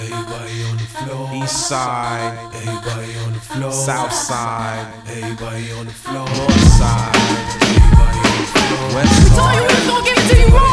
Everybody on the floor. East side. Everybody on the floor. South side. Everybody on the floor. North side. Everybody on the floor. West side. We told you we was gonna give it to you wrong.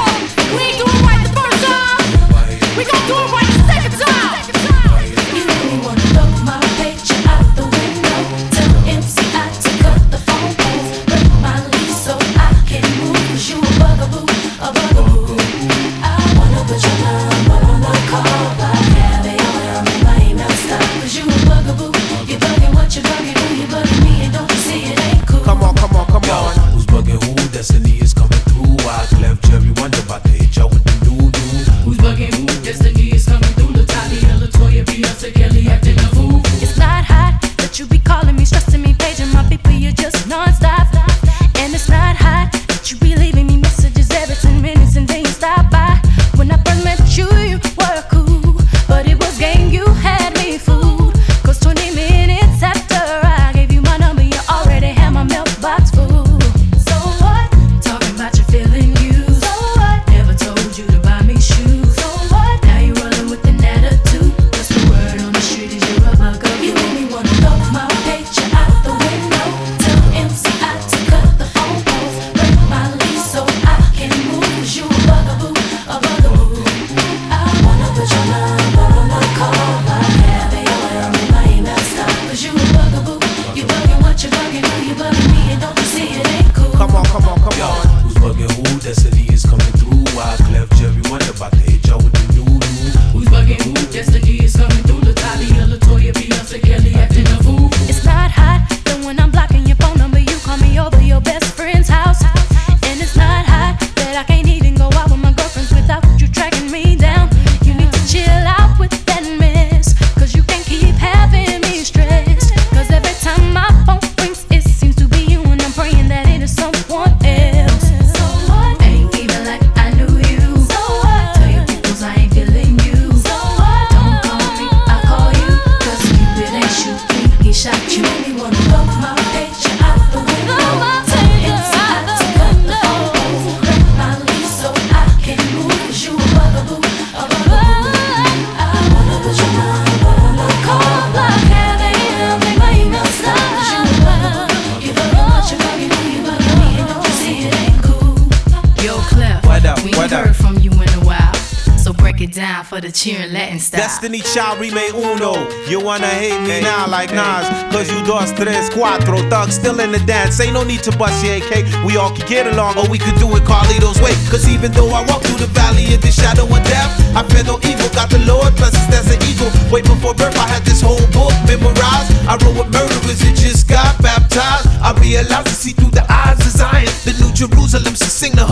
down for the cheering mm-hmm. Latin style. Destiny Child remake uno. You wanna hate me now like Nas, cause you dos tres cuatro. Thug still in the dance. Ain't no need to bust your AK. We all can get along, or we could do it Carlito's way. Cause even though I walk through the valley of the shadow of death, I fear no evil. Got the Lord, blessings that's an eagle. Way before birth, I had this whole book memorized. I wrote with murderers and just got baptized. I realized to see through the eyes of Zion. The New Jerusalem, to sing the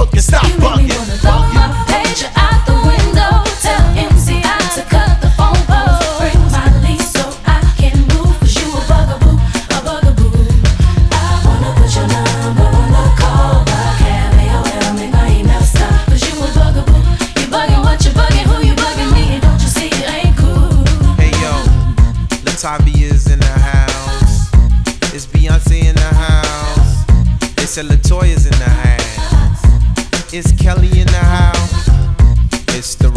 Tommy is in the house. It's Beyonce in the house. It's LeToya's in the house. It's Kelly in the house. It's the